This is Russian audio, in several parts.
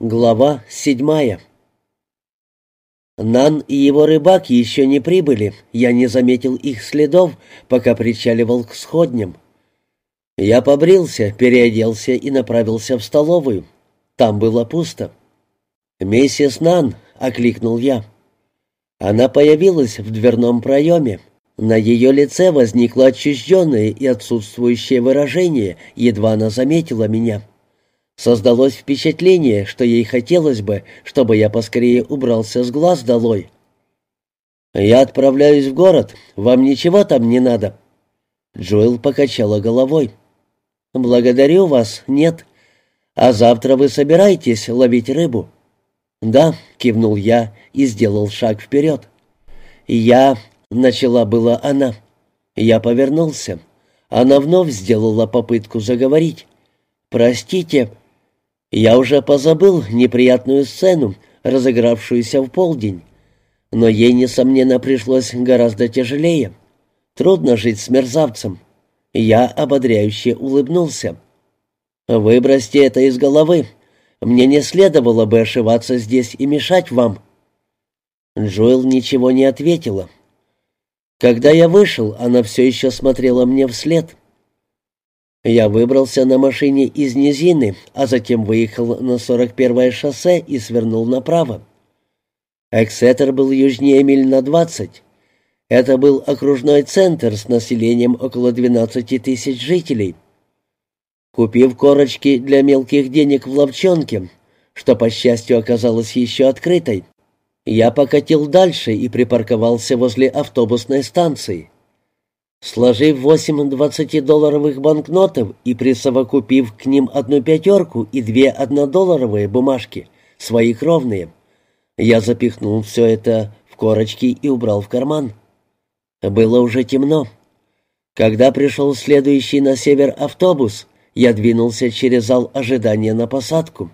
Глава седьмая Нан и его рыбак еще не прибыли, я не заметил их следов, пока причаливал к сходням. Я побрился, переоделся и направился в столовую. Там было пусто. «Миссис Нан!» — окликнул я. Она появилась в дверном проеме. На ее лице возникло отчужденное и отсутствующее выражение, едва она заметила меня. Создалось впечатление, что ей хотелось бы, чтобы я поскорее убрался с глаз долой. «Я отправляюсь в город. Вам ничего там не надо?» Джоэл покачала головой. «Благодарю вас, нет. А завтра вы собираетесь ловить рыбу?» «Да», — кивнул я и сделал шаг вперед. «Я...» — начала была она. Я повернулся. Она вновь сделала попытку заговорить. «Простите, я уже позабыл неприятную сцену, разыгравшуюся в полдень. Но ей, несомненно, пришлось гораздо тяжелее. Трудно жить с мерзавцем. Я ободряюще улыбнулся. «Выбросьте это из головы. Мне не следовало бы ошиваться здесь и мешать вам». Джоэл ничего не ответила. Когда я вышел, она все еще смотрела мне вслед. Я выбрался на машине из низины, а затем выехал на 41-е шоссе и свернул направо. Эксетер был южнее миль на 20. Это был окружной центр с населением около 12 тысяч жителей. Купив корочки для мелких денег в ловчонке, что, по счастью, оказалось еще открытой, я покатил дальше и припарковался возле автобусной станции. Сложив восемь двадцатидолларовых банкнотов и присовокупив к ним одну пятерку и две однодолларовые бумажки, свои кровные, я запихнул все это в корочки и убрал в карман. Было уже темно. Когда пришел следующий на север автобус, я двинулся через зал ожидания на посадку.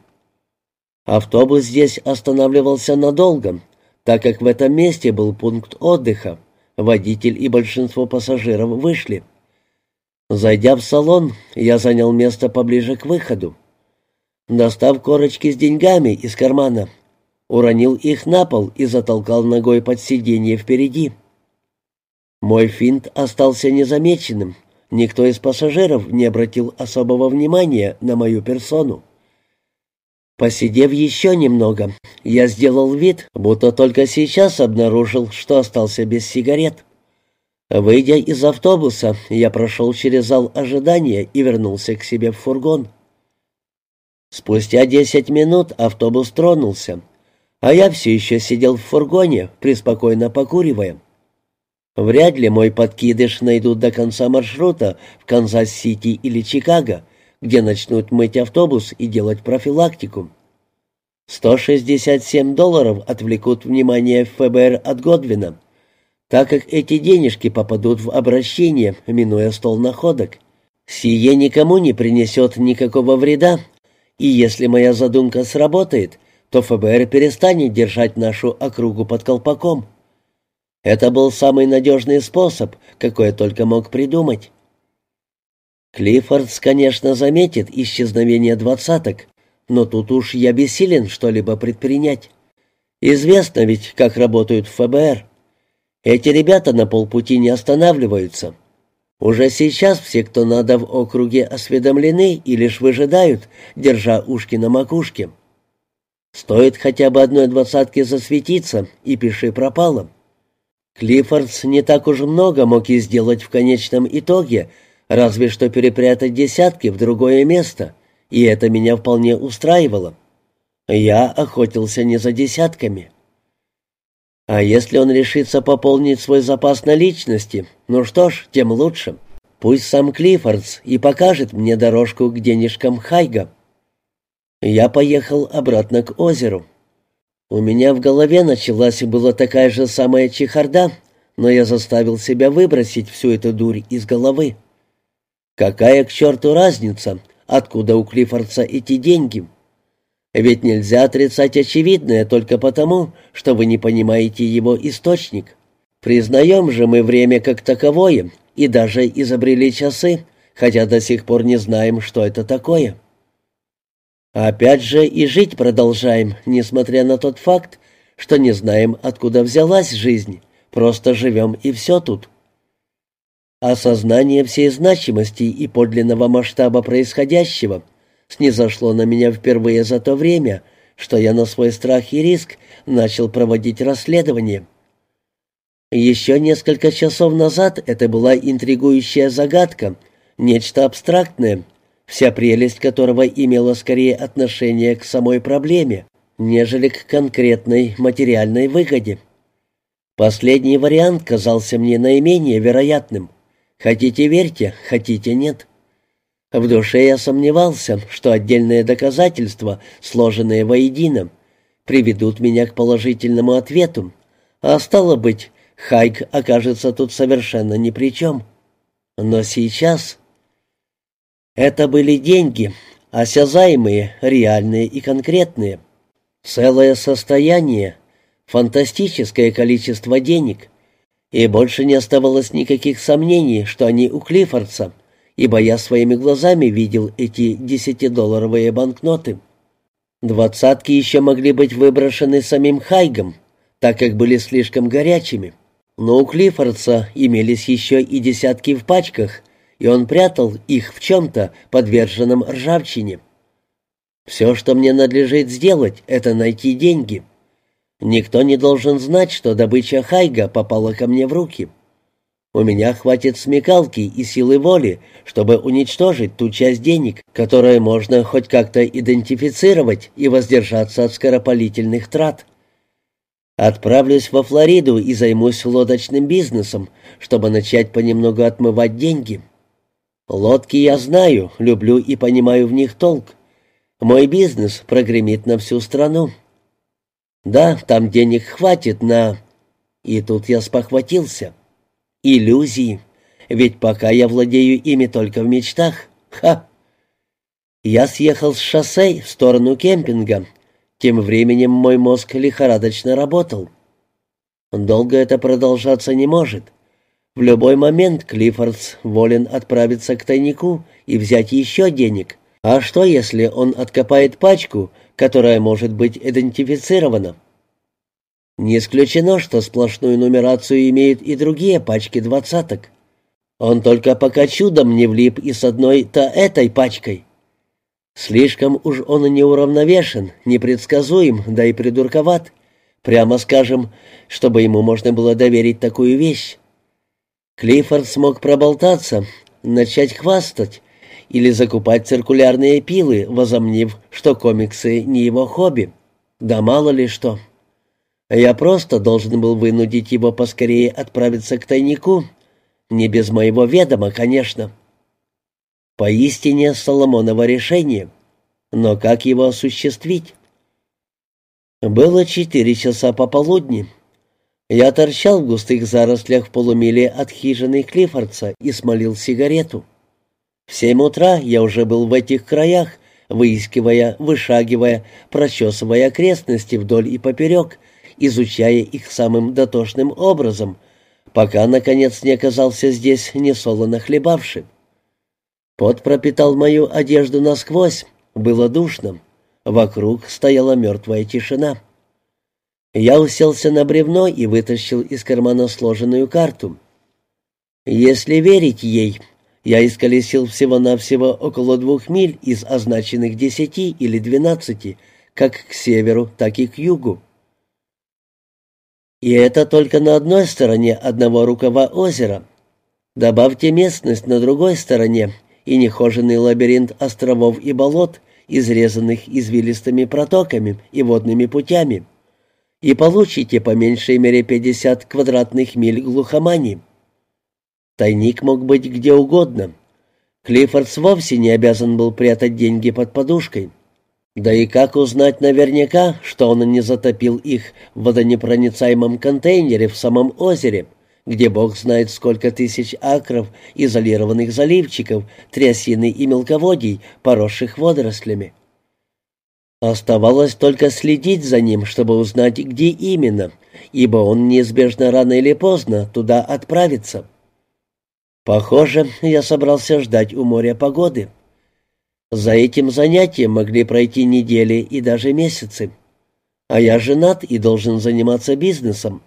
Автобус здесь останавливался надолго, так как в этом месте был пункт отдыха. Водитель и большинство пассажиров вышли. Зайдя в салон, я занял место поближе к выходу. Достав корочки с деньгами из кармана, уронил их на пол и затолкал ногой под сиденье впереди. Мой финт остался незамеченным. Никто из пассажиров не обратил особого внимания на мою персону. Посидев еще немного, я сделал вид, будто только сейчас обнаружил, что остался без сигарет. Выйдя из автобуса, я прошел через зал ожидания и вернулся к себе в фургон. Спустя десять минут автобус тронулся, а я все еще сидел в фургоне, преспокойно покуривая. Вряд ли мой подкидыш найдут до конца маршрута в Канзас-Сити или Чикаго, где начнут мыть автобус и делать профилактику. 167 долларов отвлекут внимание ФБР от Годвина, так как эти денежки попадут в обращение, минуя стол находок. Сие никому не принесет никакого вреда, и если моя задумка сработает, то ФБР перестанет держать нашу округу под колпаком. Это был самый надежный способ, какой я только мог придумать. Клиффордс, конечно, заметит исчезновение двадцаток, но тут уж я бессилен что-либо предпринять. Известно ведь, как работают ФБР. Эти ребята на полпути не останавливаются. Уже сейчас все, кто надо в округе, осведомлены и лишь выжидают, держа ушки на макушке. Стоит хотя бы одной двадцатке засветиться, и пиши пропало. Клиффордс не так уж много мог и сделать в конечном итоге, разве что перепрятать десятки в другое место, и это меня вполне устраивало. Я охотился не за десятками. А если он решится пополнить свой запас наличности, ну что ж, тем лучше. Пусть сам Клиффордс и покажет мне дорожку к денежкам Хайга. Я поехал обратно к озеру. У меня в голове началась была такая же самая чехарда, но я заставил себя выбросить всю эту дурь из головы. Какая к черту разница, откуда у Клиффордса эти деньги? Ведь нельзя отрицать очевидное только потому, что вы не понимаете его источник. Признаем же мы время как таковое и даже изобрели часы, хотя до сих пор не знаем, что это такое. Опять же и жить продолжаем, несмотря на тот факт, что не знаем, откуда взялась жизнь, просто живем и все тут. Осознание всей значимости и подлинного масштаба происходящего снизошло на меня впервые за то время, что я на свой страх и риск начал проводить расследование. Еще несколько часов назад это была интригующая загадка, нечто абстрактное, вся прелесть которого имела скорее отношение к самой проблеме, нежели к конкретной материальной выгоде. Последний вариант казался мне наименее вероятным. Хотите верьте, хотите нет. В душе я сомневался, что отдельные доказательства, сложенные воедино, приведут меня к положительному ответу, а стало быть, Хайк окажется тут совершенно ни при чем. Но сейчас... Это были деньги, осязаемые, реальные и конкретные. Целое состояние, фантастическое количество денег. И больше не оставалось никаких сомнений, что они у Клиффордса, ибо я своими глазами видел эти десятидолларовые банкноты. Двадцатки еще могли быть выброшены самим Хайгом, так как были слишком горячими. Но у Клиффордса имелись еще и десятки в пачках, и он прятал их в чем-то, подверженном ржавчине. Все, что мне надлежит сделать, это найти деньги. Никто не должен знать, что добыча Хайга попала ко мне в руки. У меня хватит смекалки и силы воли, чтобы уничтожить ту часть денег, которую можно хоть как-то идентифицировать и воздержаться от скоропалительных трат. Отправлюсь во Флориду и займусь лодочным бизнесом, чтобы начать понемногу отмывать деньги. Лодки я знаю, люблю и понимаю в них толк. Мой бизнес прогремит на всю страну. Да, там денег хватит на... И тут я спохватился. Иллюзии. Ведь пока я владею ими только в мечтах. Ха! Я съехал с шоссе в сторону кемпинга. Тем временем мой мозг лихорадочно работал. Долго это продолжаться не может. В любой момент Клиффордс волен отправиться к тайнику и взять еще денег — а что, если он откопает пачку, которая может быть идентифицирована? Не исключено, что сплошную нумерацию имеют и другие пачки двадцаток. Он только пока чудом не влип и с одной-то этой пачкой. Слишком уж он неуравновешен, непредсказуем, да и придурковат. Прямо скажем, чтобы ему можно было доверить такую вещь. Клиффорд смог проболтаться, начать хвастать, или закупать циркулярные пилы, возомнив, что комиксы не его хобби. Да мало ли что. Я просто должен был вынудить его поскорее отправиться к тайнику. Не без моего ведома, конечно. Поистине Соломоново решение. Но как его осуществить? Было четыре часа пополудни. Я торчал в густых зарослях в полумиле от хижины Клиффордса и смолил сигарету. В семь утра я уже был в этих краях, выискивая, вышагивая, прочесывая окрестности вдоль и поперек, изучая их самым дотошным образом, пока, наконец, не оказался здесь несолоно хлебавшим. Пот пропитал мою одежду насквозь, было душно. Вокруг стояла мертвая тишина. Я уселся на бревно и вытащил из кармана сложенную карту. Если верить ей, я исколесил всего-навсего около двух миль из означенных десяти или двенадцати, как к северу, так и к югу. И это только на одной стороне одного рукава озера. Добавьте местность на другой стороне и нехоженный лабиринт островов и болот, изрезанных извилистыми протоками и водными путями, и получите по меньшей мере 50 квадратных миль глухомани. Тайник мог быть где угодно. Клиффордс вовсе не обязан был прятать деньги под подушкой. Да и как узнать наверняка, что он не затопил их в водонепроницаемом контейнере в самом озере, где бог знает сколько тысяч акров изолированных заливчиков, трясины и мелководий, поросших водорослями. Оставалось только следить за ним, чтобы узнать, где именно, ибо он неизбежно рано или поздно туда отправится. Похоже, я собрался ждать у моря погоды. За этим занятием могли пройти недели и даже месяцы. А я женат и должен заниматься бизнесом.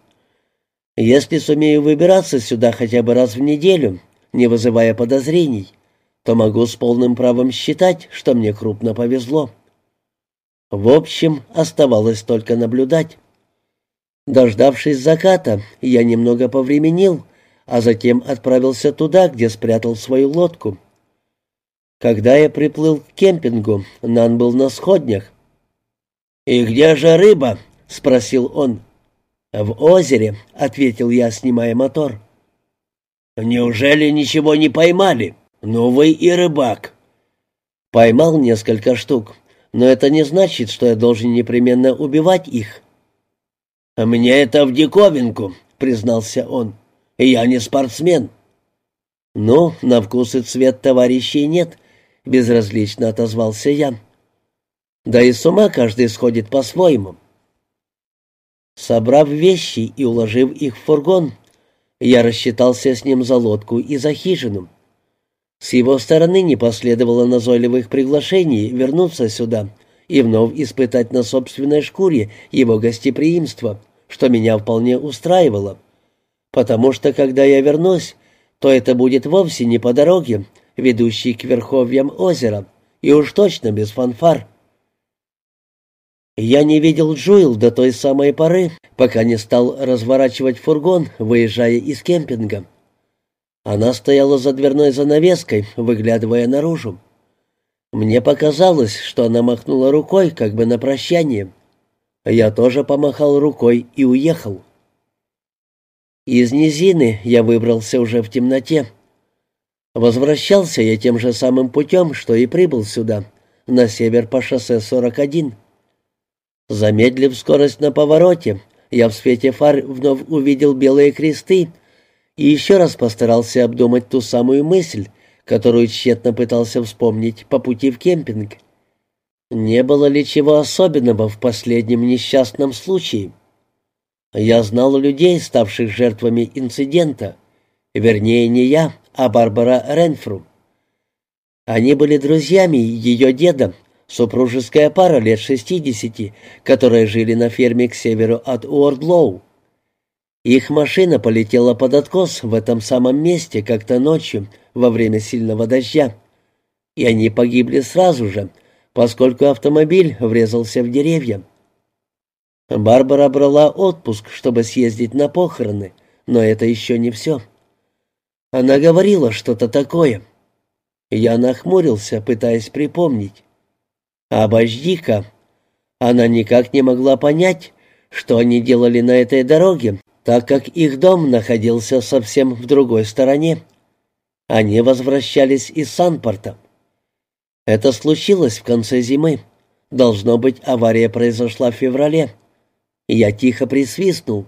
Если сумею выбираться сюда хотя бы раз в неделю, не вызывая подозрений, то могу с полным правом считать, что мне крупно повезло. В общем, оставалось только наблюдать. Дождавшись заката, я немного повременил, а затем отправился туда, где спрятал свою лодку. Когда я приплыл к кемпингу, Нан был на сходнях. «И где же рыба?» — спросил он. «В озере», — ответил я, снимая мотор. «Неужели ничего не поймали? Ну вы и рыбак». «Поймал несколько штук, но это не значит, что я должен непременно убивать их». «Мне это в диковинку», — признался он. «Я не спортсмен». «Ну, на вкус и цвет товарищей нет», — безразлично отозвался я. «Да и с ума каждый сходит по-своему». Собрав вещи и уложив их в фургон, я рассчитался с ним за лодку и за хижину. С его стороны не последовало назойливых приглашений вернуться сюда и вновь испытать на собственной шкуре его гостеприимство, что меня вполне устраивало. Потому что, когда я вернусь, то это будет вовсе не по дороге, ведущей к верховьям озера, и уж точно без фанфар. Я не видел Джуэл до той самой поры, пока не стал разворачивать фургон, выезжая из кемпинга. Она стояла за дверной занавеской, выглядывая наружу. Мне показалось, что она махнула рукой, как бы на прощание. Я тоже помахал рукой и уехал. Из низины я выбрался уже в темноте. Возвращался я тем же самым путем, что и прибыл сюда, на север по шоссе 41. Замедлив скорость на повороте, я в свете фар вновь увидел белые кресты и еще раз постарался обдумать ту самую мысль, которую тщетно пытался вспомнить по пути в кемпинг. Не было ли чего особенного в последнем несчастном случае? Я знал людей, ставших жертвами инцидента. Вернее, не я, а Барбара Ренфру. Они были друзьями ее деда, Супружеская пара лет шестидесяти, которые жили на ферме к северу от Уордлоу. Их машина полетела под откос в этом самом месте как-то ночью во время сильного дождя. И они погибли сразу же, поскольку автомобиль врезался в деревья. Барбара брала отпуск, чтобы съездить на похороны, но это еще не все. Она говорила что-то такое. Я нахмурился, пытаясь припомнить. «Обожди-ка!» Она никак не могла понять, что они делали на этой дороге, так как их дом находился совсем в другой стороне. Они возвращались из Санпорта. Это случилось в конце зимы. Должно быть, авария произошла в феврале. Я тихо присвистнул.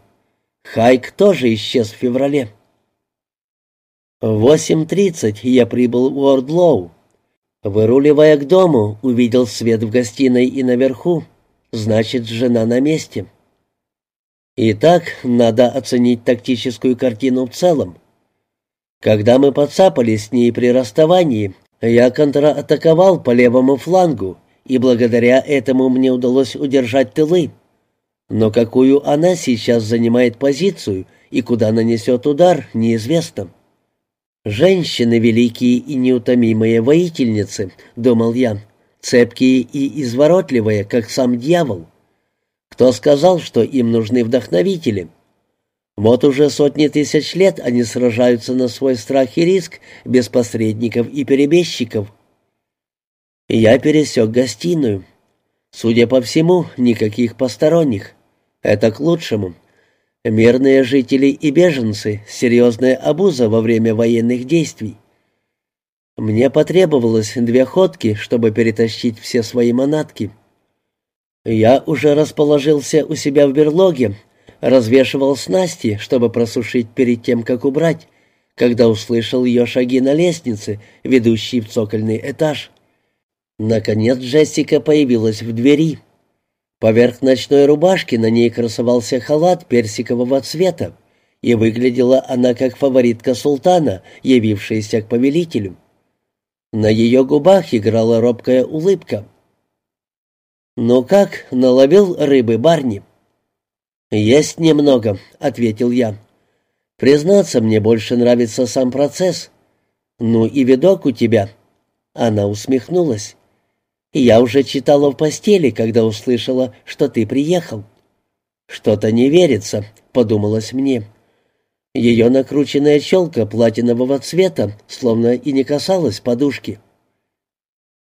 Хайк тоже исчез в феврале. В 8.30 я прибыл в Уордлоу. Выруливая к дому, увидел свет в гостиной и наверху. Значит, жена на месте. Итак, надо оценить тактическую картину в целом. Когда мы подцапались с ней при расставании, я контратаковал по левому флангу, и благодаря этому мне удалось удержать тылы. Но какую она сейчас занимает позицию и куда нанесет удар, неизвестно. «Женщины великие и неутомимые воительницы», — думал я, — «цепкие и изворотливые, как сам дьявол. Кто сказал, что им нужны вдохновители?» Вот уже сотни тысяч лет они сражаются на свой страх и риск, без посредников и перебежчиков. Я пересек гостиную. Судя по всему, никаких посторонних. Это к лучшему. Мирные жители и беженцы — серьезная обуза во время военных действий. Мне потребовалось две ходки, чтобы перетащить все свои манатки. Я уже расположился у себя в берлоге, развешивал снасти, чтобы просушить перед тем, как убрать, когда услышал ее шаги на лестнице, ведущей в цокольный этаж. Наконец Джессика появилась в двери. Поверх ночной рубашки на ней красовался халат персикового цвета, и выглядела она как фаворитка султана, явившаяся к повелителю. На ее губах играла робкая улыбка. «Ну как, наловил рыбы Барни?» «Есть немного», — ответил я. «Признаться, мне больше нравится сам процесс. Ну и видок у тебя». Она усмехнулась. «Я уже читала в постели, когда услышала, что ты приехал». «Что-то не верится», — подумалось мне. Ее накрученная челка платинового цвета словно и не касалась подушки.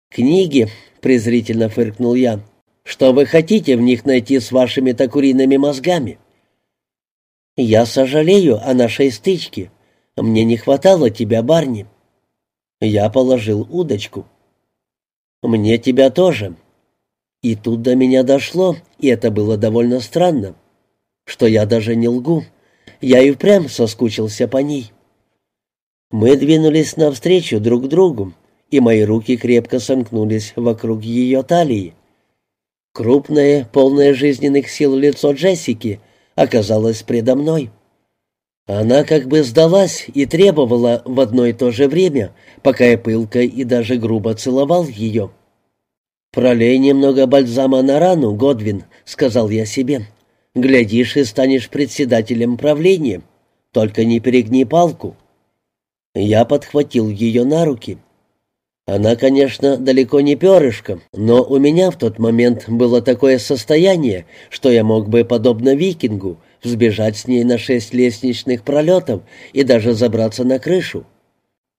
«Книги», — презрительно фыркнул я, — «что вы хотите в них найти с вашими-то куриными мозгами?» «Я сожалею о нашей стычке. Мне не хватало тебя, Барни». Я положил удочку. «Мне тебя тоже». И тут до меня дошло, и это было довольно странно, что я даже не лгу я и впрямь соскучился по ней. Мы двинулись навстречу друг другу, и мои руки крепко сомкнулись вокруг ее талии. Крупное, полное жизненных сил лицо Джессики оказалось предо мной. Она как бы сдалась и требовала в одно и то же время, пока я пылко и даже грубо целовал ее. «Пролей немного бальзама на рану, Годвин», — сказал я себе. Глядишь и станешь председателем правления. Только не перегни палку». Я подхватил ее на руки. Она, конечно, далеко не перышко, но у меня в тот момент было такое состояние, что я мог бы, подобно викингу, взбежать с ней на шесть лестничных пролетов и даже забраться на крышу.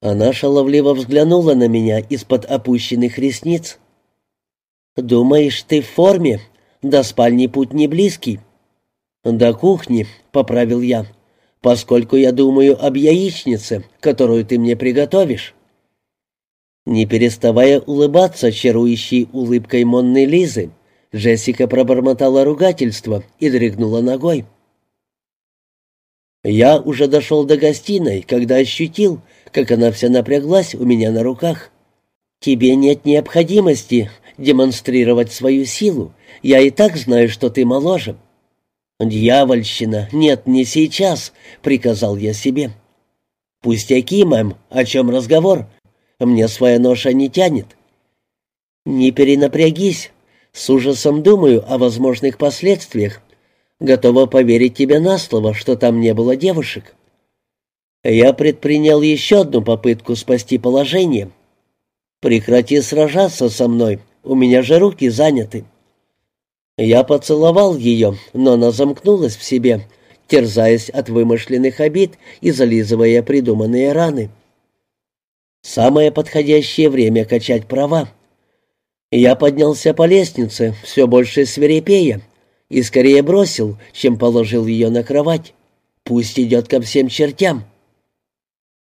Она шаловливо взглянула на меня из-под опущенных ресниц. «Думаешь, ты в форме? До спальни путь не близкий. «До кухни», — поправил я, — «поскольку я думаю об яичнице, которую ты мне приготовишь». Не переставая улыбаться чарующей улыбкой Монны Лизы, Джессика пробормотала ругательство и дрыгнула ногой. Я уже дошел до гостиной, когда ощутил, как она вся напряглась у меня на руках. «Тебе нет необходимости демонстрировать свою силу. Я и так знаю, что ты моложе. «Дьявольщина! Нет, не сейчас!» — приказал я себе. «Пустяки, мэм, о чем разговор? Мне своя ноша не тянет». «Не перенапрягись. С ужасом думаю о возможных последствиях. Готова поверить тебе на слово, что там не было девушек». Я предпринял еще одну попытку спасти положение. «Прекрати сражаться со мной, у меня же руки заняты». Я поцеловал ее, но она замкнулась в себе, терзаясь от вымышленных обид и зализывая придуманные раны. Самое подходящее время качать права. Я поднялся по лестнице, все больше свирепея, и скорее бросил, чем положил ее на кровать. Пусть идет ко всем чертям.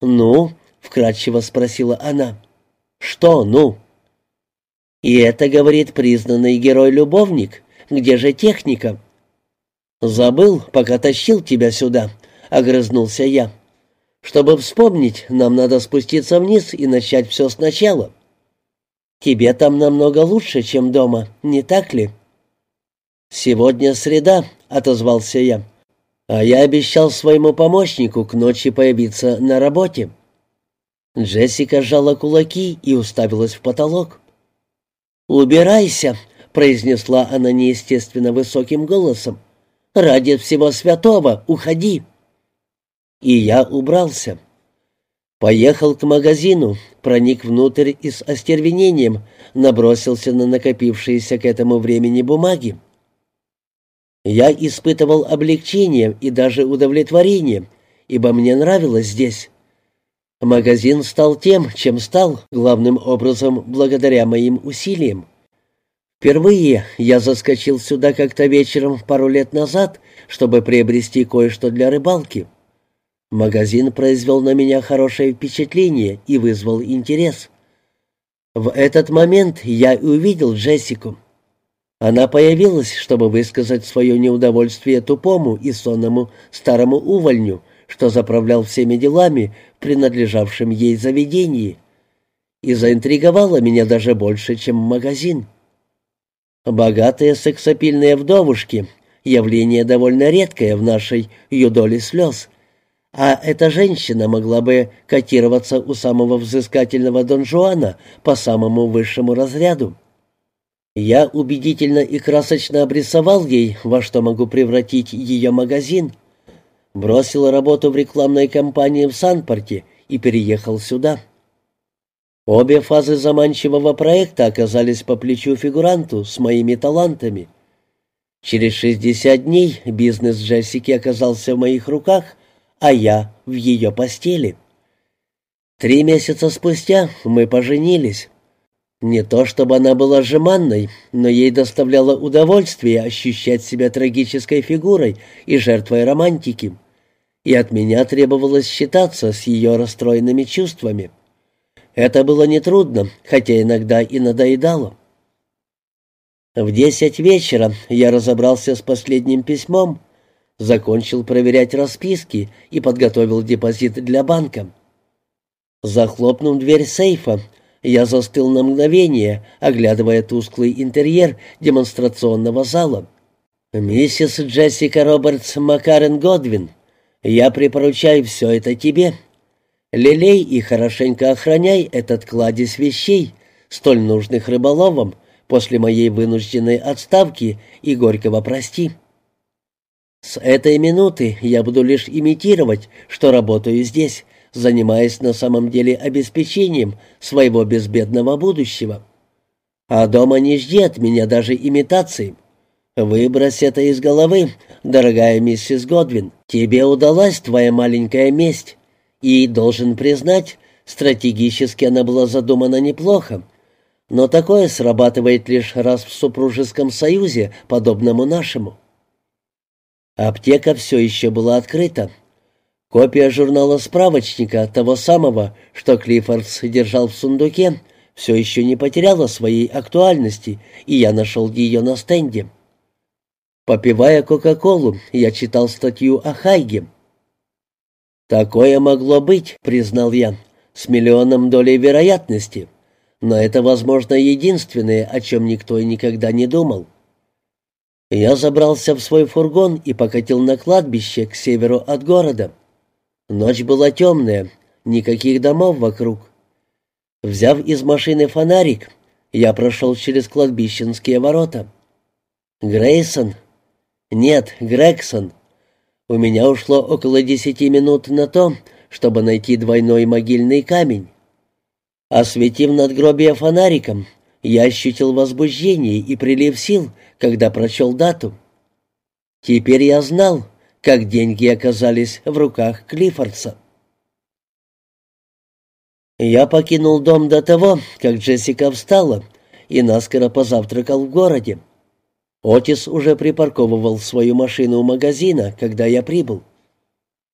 «Ну?» — вкратчиво спросила она. «Что «ну?» «И это, — говорит признанный герой-любовник, где же техника?» «Забыл, пока тащил тебя сюда», — огрызнулся я. «Чтобы вспомнить, нам надо спуститься вниз и начать все сначала». «Тебе там намного лучше, чем дома, не так ли?» «Сегодня среда», — отозвался я. «А я обещал своему помощнику к ночи появиться на работе». Джессика сжала кулаки и уставилась в потолок. «Убирайся», — произнесла она неестественно высоким голосом. «Ради всего святого, уходи!» И я убрался. Поехал к магазину, проник внутрь и с остервенением набросился на накопившиеся к этому времени бумаги. Я испытывал облегчение и даже удовлетворение, ибо мне нравилось здесь. Магазин стал тем, чем стал, главным образом благодаря моим усилиям. Впервые я заскочил сюда как-то вечером пару лет назад, чтобы приобрести кое-что для рыбалки. Магазин произвел на меня хорошее впечатление и вызвал интерес. В этот момент я увидел Джессику. Она появилась, чтобы высказать свое неудовольствие тупому и сонному старому увольню, что заправлял всеми делами, принадлежавшим ей заведении, и заинтриговала меня даже больше, чем магазин. Богатые сексапильные вдовушки — явление довольно редкое в нашей юдоле слез. а эта женщина могла бы котироваться у самого взыскательного Дон Жуана по самому высшему разряду. Я убедительно и красочно обрисовал ей, во что могу превратить ее магазин. Бросил работу в рекламной кампании в Санпорте и переехал сюда. Обе фазы заманчивого проекта оказались по плечу фигуранту с моими талантами. Через 60 дней бизнес Джессики оказался в моих руках, а я в ее постели. Три месяца спустя мы поженились. Не то чтобы она была жеманной, но ей доставляло удовольствие ощущать себя трагической фигурой и жертвой романтики. И от меня требовалось считаться с ее расстроенными чувствами. Это было нетрудно, хотя иногда и надоедало. В десять вечера я разобрался с последним письмом, закончил проверять расписки и подготовил депозит для банка. Захлопнув дверь сейфа, я застыл на мгновение, оглядывая тусклый интерьер демонстрационного зала. «Миссис Джессика Робертс Макарен Годвин, я припоручаю все это тебе. Лелей и хорошенько охраняй этот кладезь вещей, столь нужных рыболовам, после моей вынужденной отставки и горького прости». С этой минуты я буду лишь имитировать, что работаю здесь, занимаясь на самом деле обеспечением своего безбедного будущего. А дома не жди от меня даже имитации. Выбрось это из головы, дорогая миссис Годвин. Тебе удалась твоя маленькая месть. И, должен признать, стратегически она была задумана неплохо. Но такое срабатывает лишь раз в супружеском союзе, подобному нашему. Аптека все еще была открыта. Копия журнала-справочника, того самого, что Клиффордс держал в сундуке, все еще не потеряла своей актуальности, и я нашел ее на стенде. Попивая Кока-Колу, я читал статью о Хайге. «Такое могло быть», — признал я, — «с миллионом долей вероятности. Но это, возможно, единственное, о чем никто и никогда не думал». Я забрался в свой фургон и покатил на кладбище к северу от города. Ночь была темная, никаких домов вокруг. Взяв из машины фонарик, я прошел через кладбищенские ворота. «Грейсон?» «Нет, Грегсон. У меня ушло около десяти минут на то, чтобы найти двойной могильный камень. Осветив надгробие фонариком, я ощутил возбуждение и прилив сил, когда прочел дату. Теперь я знал, как деньги оказались в руках Клиффордса. Я покинул дом до того, как Джессика встала, и наскоро позавтракал в городе. Отис уже припарковывал свою машину у магазина, когда я прибыл.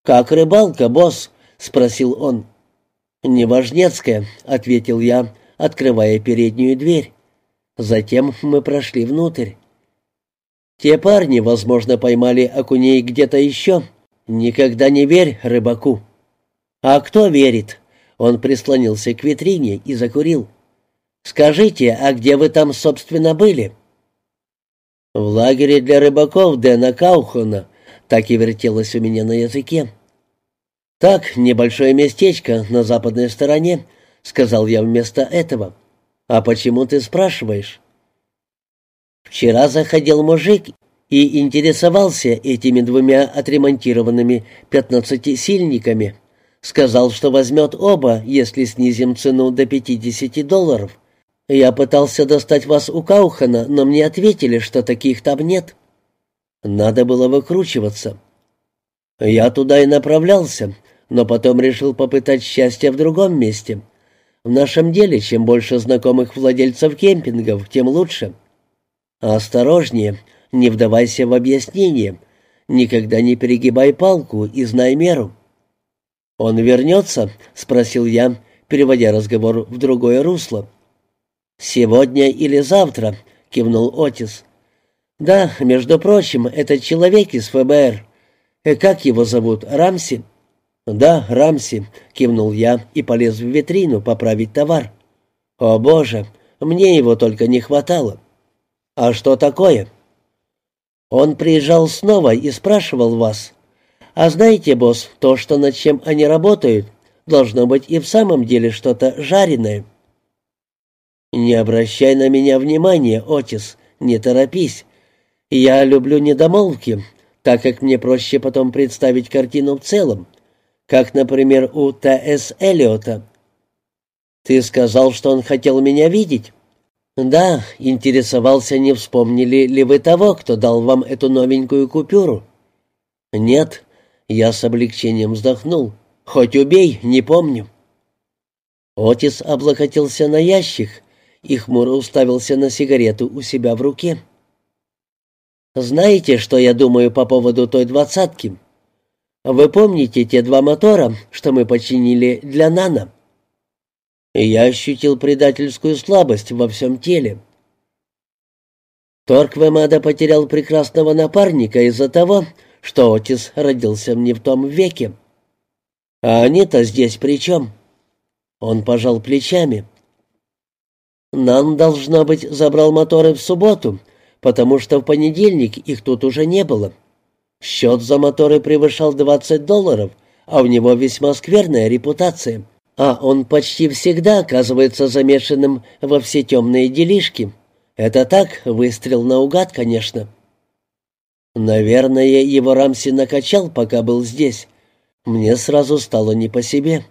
«Как рыбалка, босс?» — спросил он. «Неважнецкая», — ответил я, открывая переднюю дверь. Затем мы прошли внутрь. Те парни, возможно, поймали окуней где-то еще. Никогда не верь рыбаку. А кто верит? Он прислонился к витрине и закурил. Скажите, а где вы там, собственно, были? В лагере для рыбаков Дэна Каухона. Так и вертелось у меня на языке. Так, небольшое местечко на западной стороне, сказал я вместо этого. А почему ты спрашиваешь? Вчера заходил мужик и интересовался этими двумя отремонтированными пятнадцатисильниками. Сказал, что возьмет оба, если снизим цену до пятидесяти долларов. Я пытался достать вас у Каухана, но мне ответили, что таких там нет. Надо было выкручиваться. Я туда и направлялся, но потом решил попытать счастье в другом месте. В нашем деле, чем больше знакомых владельцев кемпингов, тем лучше. «Осторожнее, не вдавайся в объяснение. Никогда не перегибай палку и знай меру». «Он вернется?» — спросил я, переводя разговор в другое русло. «Сегодня или завтра?» — кивнул Отис. «Да, между прочим, этот человек из ФБР. Э, как его зовут? Рамси?» «Да, Рамси», — кивнул я и полез в витрину поправить товар. «О, Боже, мне его только не хватало». «А что такое?» «Он приезжал снова и спрашивал вас. А знаете, босс, то, что над чем они работают, должно быть и в самом деле что-то жареное. Не обращай на меня внимания, Отис, не торопись. Я люблю недомолвки, так как мне проще потом представить картину в целом, как, например, у Т.С. Эллиота. Ты сказал, что он хотел меня видеть? Да, интересовался, не вспомнили ли вы того, кто дал вам эту новенькую купюру? Нет, я с облегчением вздохнул. Хоть убей, не помню. Отис облокотился на ящик и хмуро уставился на сигарету у себя в руке. «Знаете, что я думаю по поводу той двадцатки? Вы помните те два мотора, что мы починили для Нана?» Я ощутил предательскую слабость во всем теле. Торг Вемада потерял прекрасного напарника из-за того, что Отис родился не в том веке. А они-то здесь при чем? Он пожал плечами. Нан, должно быть, забрал моторы в субботу, потому что в понедельник их тут уже не было. Счет за моторы превышал 20 долларов, а у него весьма скверная репутация. А он почти всегда оказывается замешанным во все темные делишки. Это так, выстрел наугад, конечно. Наверное, его Рамси накачал, пока был здесь, мне сразу стало не по себе.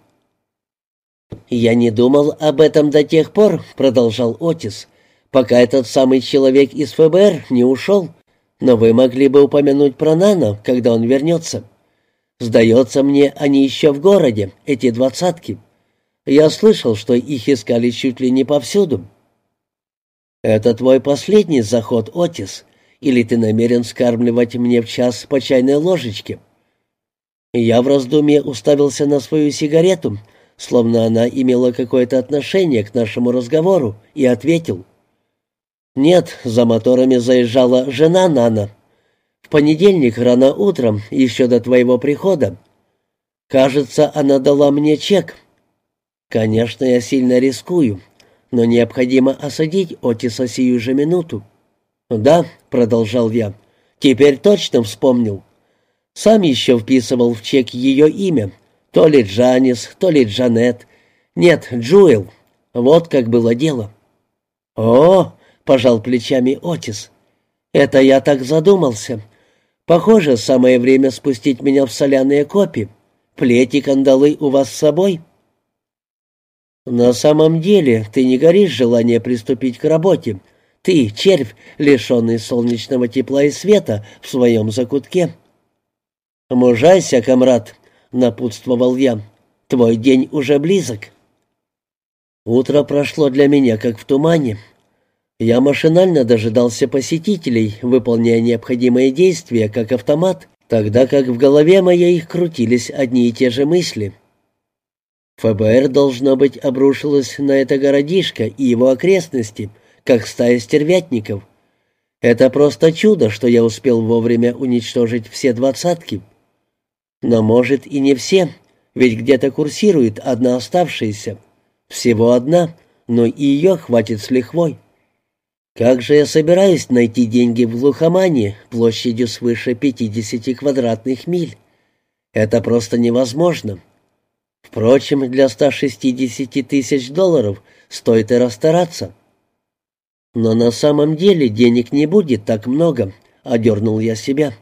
«Я не думал об этом до тех пор», — продолжал Отис, «пока этот самый человек из ФБР не ушел. Но вы могли бы упомянуть про Нано, когда он вернется. Сдается мне, они еще в городе, эти двадцатки. Я слышал, что их искали чуть ли не повсюду». «Это твой последний заход, Отис, или ты намерен скармливать мне в час по чайной ложечке?» Я в раздумье уставился на свою сигарету, словно она имела какое-то отношение к нашему разговору, и ответил. «Нет, за моторами заезжала жена Нана. В понедельник рано утром, еще до твоего прихода. Кажется, она дала мне чек. Конечно, я сильно рискую, но необходимо осадить Отиса сию же минуту». «Да», — продолжал я, — «теперь точно вспомнил». Сам еще вписывал в чек ее имя. То ли Джанис, то ли Джанет. Нет, Джуэл. Вот как было дело. «О!» — пожал плечами Отис. «Это я так задумался. Похоже, самое время спустить меня в соляные копи. Плети кандалы у вас с собой?» «На самом деле ты не горишь желание приступить к работе. Ты, червь, лишенный солнечного тепла и света в своем закутке». «Мужайся, комрад», — напутствовал я. «Твой день уже близок». Утро прошло для меня как в тумане. Я машинально дожидался посетителей, выполняя необходимые действия, как автомат, тогда как в голове моей крутились одни и те же мысли. ФБР, должно быть, обрушилось на это городишко и его окрестности, как стая стервятников. Это просто чудо, что я успел вовремя уничтожить все двадцатки. Но, может, и не все, ведь где-то курсирует одна оставшаяся. Всего одна, но и ее хватит с лихвой. Как же я собираюсь найти деньги в глухомане площадью свыше 50 квадратных миль? Это просто невозможно. Впрочем, для 160 тысяч долларов стоит и расстараться. Но на самом деле денег не будет так много, одернул я себя.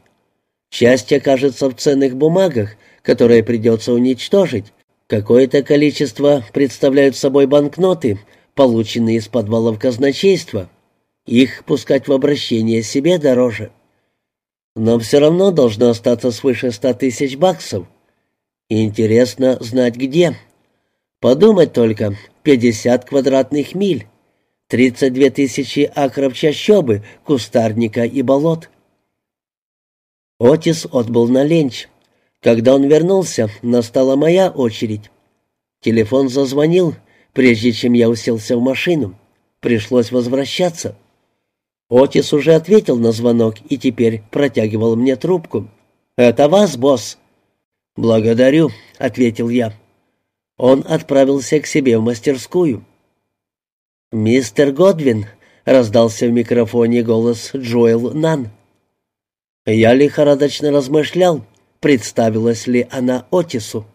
Часть окажется в ценных бумагах, которые придется уничтожить. Какое-то количество представляют собой банкноты, полученные из подвалов казначейства. Их пускать в обращение себе дороже. Но все равно должно остаться свыше ста тысяч баксов. Интересно знать где. Подумать только, 50 квадратных миль, 32 тысячи акров чащобы, кустарника и болот. Отис отбыл на ленч. Когда он вернулся, настала моя очередь. Телефон зазвонил, прежде чем я уселся в машину. Пришлось возвращаться. Отис уже ответил на звонок и теперь протягивал мне трубку. «Это вас, босс?» «Благодарю», — ответил я. Он отправился к себе в мастерскую. «Мистер Годвин», — раздался в микрофоне голос Джоэл Нан. Я лихорадочно размышлял, представилась ли она Отису.